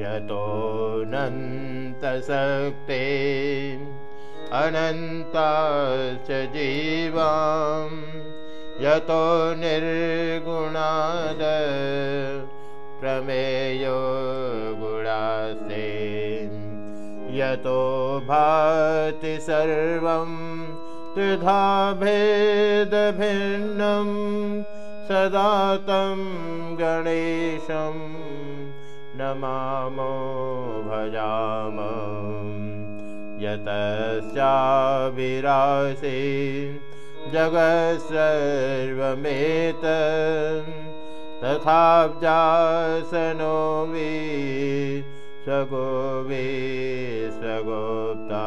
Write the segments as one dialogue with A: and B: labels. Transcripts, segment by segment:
A: यतोऽनन्तशक्ते अनन्ताश्च जीवां यतो निर्गुणाद प्रमेयो गुणास्ते यतो भाति सर्वं त्रिधा भेदभिन्नं सदा तं गणेशं नमामो भजाम। यतश्चाविरासि जगत्सर्वमेत। तथाब्जासनो वि स्वगोवे स्वगोप्ता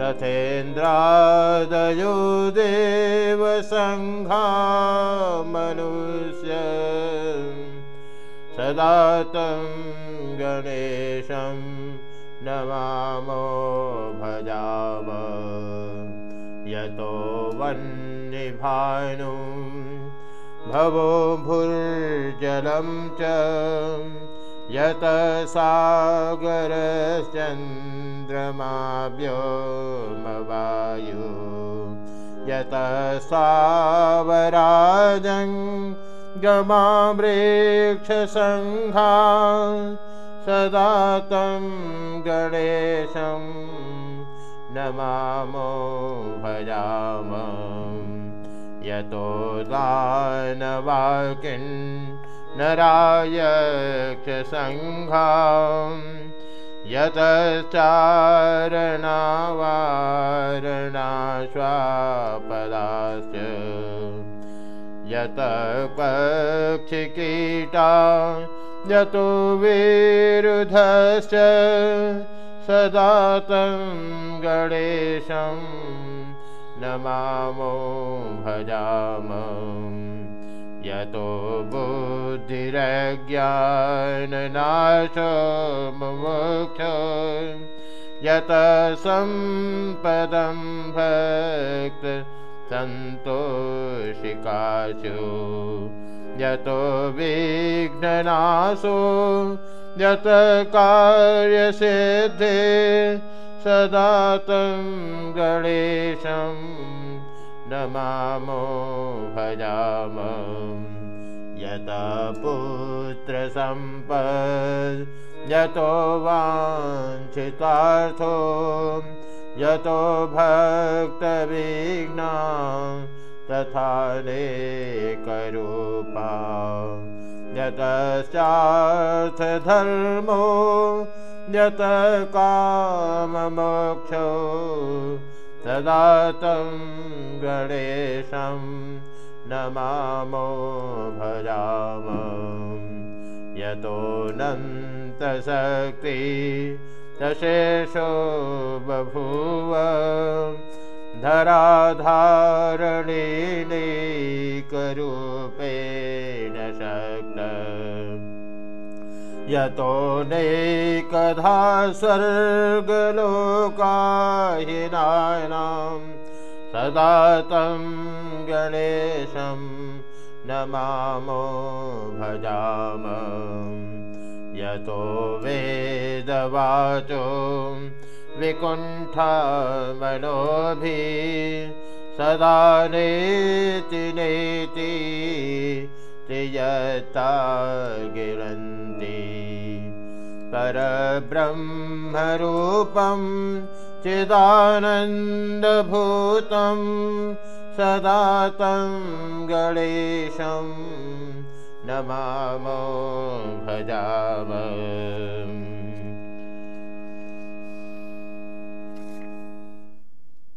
A: तथेन्द्रादयो देवसङ्घा मनुष्य सदा तं गणेशं नमामो भजाव यतो वह्निभानु भवो भुर्जलं च यत सागरश्चन्द्रमाव्योमवायु यत सावराजं गमामृक्षसङ्घा सदा तं गणेशं नमामो भजाम। यतो दानवाकिन् नरायक्षसङ्घा यतश्चारणावारणाश्वापदाश्च यत पक्षिकीटा यतो विरुधश्च सदा तं गणेशं नमामो भजाम। यतो बुद्धिरज्ञाननाशमोक्ष यत सम्पदं भक्त सन्तोषिकाशु यतो विघ्ननाशो यत कार्यसिद्धे सदा तं गणेशं नमामो भजाम। यत पुत्रसम्पद् यतो वाञ्छितार्थो यतो भक्तविघ्ना तथा नेकरूपा। यतश्चार्थधर्मो यत काममोक्षो तदा तं गणेशं नमामो भजाम। यतोऽनन्तशक्ति तशेषो बभूव। धराधारणीकरूपेण शक्त यतो नैकधा स्वर्गलोकाहिनानां सदा तं गणेशं नमामो भजाम यतो वेदवाचो विकुण्ठमनोभिः सदा नेति नेति त्रियता गिरन्ति। परब्रह्मरूपं चिदानन्दभूतं सदा तं गणेशं नमामो भजाम